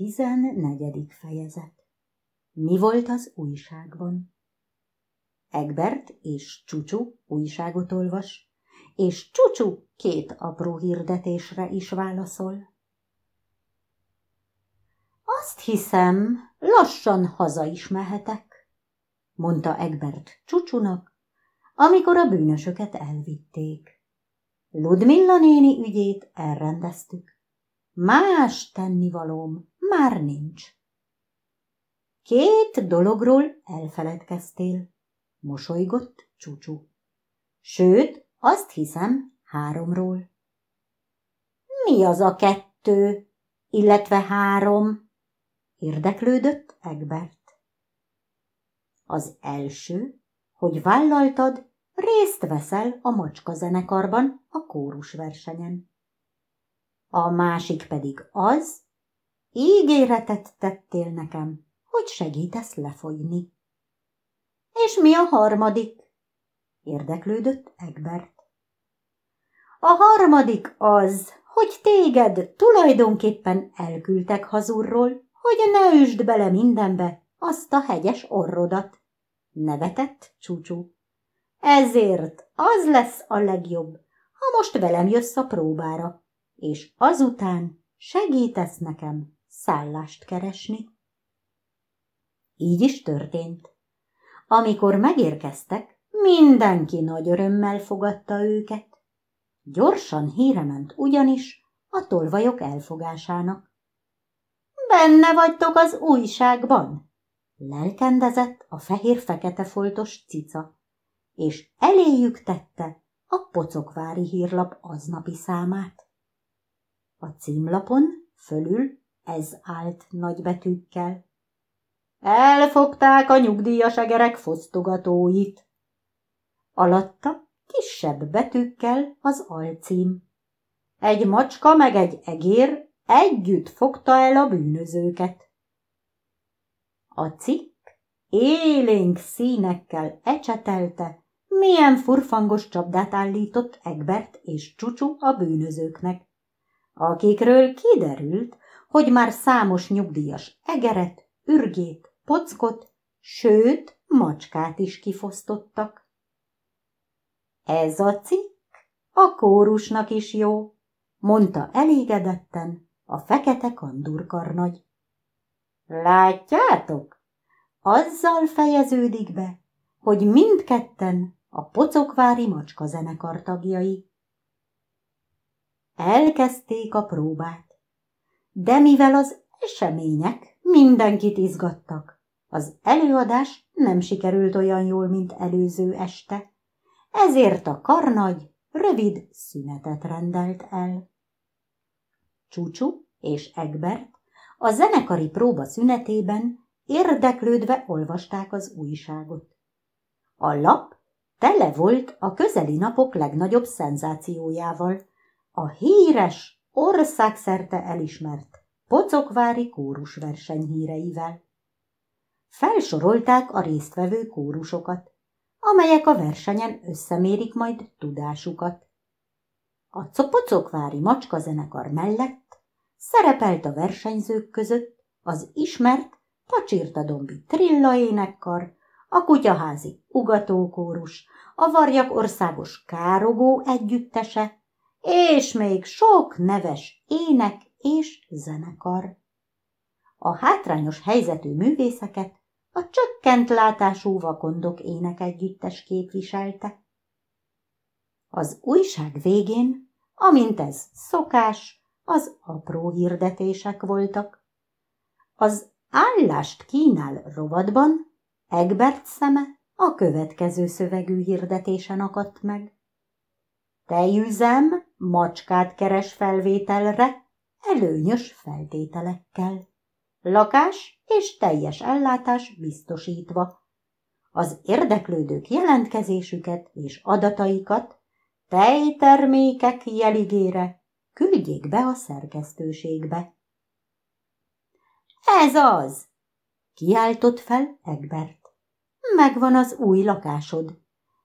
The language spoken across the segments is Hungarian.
Tizennegyedik fejezet Mi volt az újságban? Egbert és Csucsu újságot olvas, és Csucsu két apró hirdetésre is válaszol. Azt hiszem, lassan haza is mehetek, mondta Egbert Csucsunak, amikor a bűnösöket elvitték. Ludmilla néni ügyét elrendeztük. Más tennivalóm már nincs. Két dologról elfeledkeztél, mosolygott Csúcsú. Sőt, azt hiszem, háromról. Mi az a kettő, illetve három? Érdeklődött Egbert. Az első, hogy vállaltad, részt veszel a macska zenekarban a kórusversenyen. A másik pedig az, Ígéretet tettél nekem, hogy segítesz lefogyni. És mi a harmadik? Érdeklődött Egbert. A harmadik az, hogy téged tulajdonképpen elküldtek hazurról, hogy ne üsd bele mindenbe azt a hegyes orrodat. Nevetett csúcsú. Ezért az lesz a legjobb, ha most velem jössz a próbára, és azután segítesz nekem szállást keresni. Így is történt. Amikor megérkeztek, mindenki nagy örömmel fogadta őket. Gyorsan híre ment ugyanis a tolvajok elfogásának. Benne vagytok az újságban, lelkendezett a fehér-fekete foltos cica, és eléjük tette a pocokvári hírlap aznapi számát. A címlapon fölül ez állt nagybetűkkel. Elfogták a nyugdíjas egerek fosztogatóit. Alatta kisebb betűkkel az alcím. Egy macska meg egy egér együtt fogta el a bűnözőket. A cikk élénk színekkel ecsetelte, milyen furfangos csapdát állított Egbert és Csucsu a bűnözőknek, akikről kiderült, hogy már számos nyugdíjas egeret, ürgét, pockot, sőt, macskát is kifosztottak. Ez a cikk a kórusnak is jó, mondta elégedetten a fekete kandurkarnagy. Látjátok, azzal fejeződik be, hogy mindketten a pocokvári macska zenekar tagjai. Elkezdték a próbát de mivel az események mindenkit izgattak, az előadás nem sikerült olyan jól, mint előző este, ezért a karnagy rövid szünetet rendelt el. Csúcsú és Egbert a zenekari próba szünetében érdeklődve olvasták az újságot. A lap tele volt a közeli napok legnagyobb szenzációjával, a híres országszerte elismert pocokvári kórusverseny híreivel. Felsorolták a résztvevő kórusokat, amelyek a versenyen összemérik majd tudásukat. A pocokvári macskazenekar mellett szerepelt a versenyzők között az ismert Pacsirtadombi Trilla énekkar, a kutyaházi ugatókórus, a varjak országos károgó együttese, és még sok neves ének és zenekar. A hátrányos helyzetű művészeket a csökkent látású vakondok énekegyüttes képviselte. Az újság végén, amint ez szokás, az apró hirdetések voltak. Az állást kínál rovatban Egbert szeme a következő szövegű hirdetésen akadt meg. Tejüzem macskát keres felvételre, előnyös feltételekkel. Lakás és teljes ellátás biztosítva. Az érdeklődők jelentkezésüket és adataikat tejtermékek jeligére küldjék be a szerkesztőségbe. Ez az! Kiáltott fel Egbert. Megvan az új lakásod.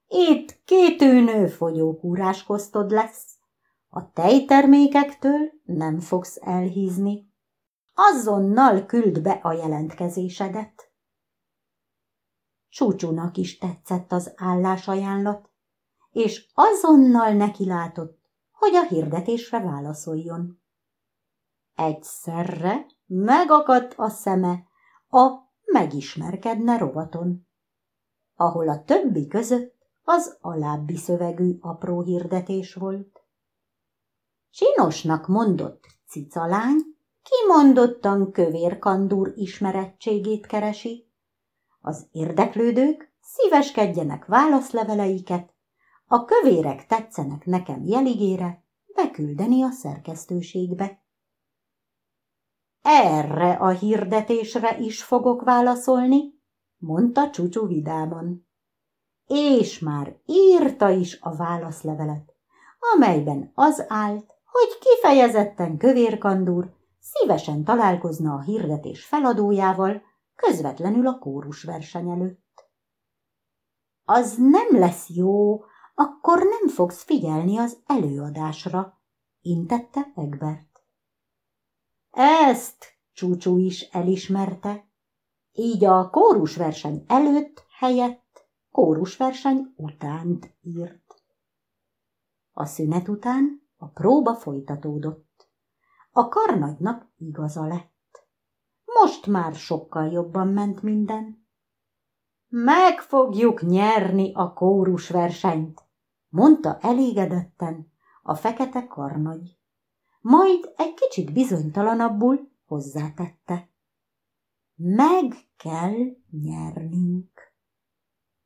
Itt két űnő fogyókúrás kosztod lesz. A tejtermékektől nem fogsz elhízni. azonnal küld be a jelentkezésedet. Csúcsúnak is tetszett az állásajánlat, és azonnal nekilátott, hogy a hirdetésre válaszoljon. Egyszerre megakadt a szeme a megismerkedne rovaton, ahol a többi között az alábbi szövegű apró hirdetés volt. Csinosnak mondott cicalány, kimondottan kövér kandúr ismerettségét keresi. Az érdeklődők szíveskedjenek válaszleveleiket, a kövérek tetszenek nekem jeligére, beküldeni a szerkesztőségbe. Erre a hirdetésre is fogok válaszolni, mondta Csúcsú vidáman. És már írta is a válaszlevelet, amelyben az állt, hogy kifejezetten kövérkandúr szívesen találkozna a hirdetés feladójával közvetlenül a kórusverseny előtt. Az nem lesz jó, akkor nem fogsz figyelni az előadásra, intette Egbert. Ezt Csúcsú is elismerte, így a kórusverseny előtt helyett kórusverseny utánt írt. A szünet után a próba folytatódott. A karnagynak igaza lett. Most már sokkal jobban ment minden. Meg fogjuk nyerni a kórusversenyt, mondta elégedetten a fekete karnagy. Majd egy kicsit bizonytalanabbul hozzátette. Meg kell nyernünk.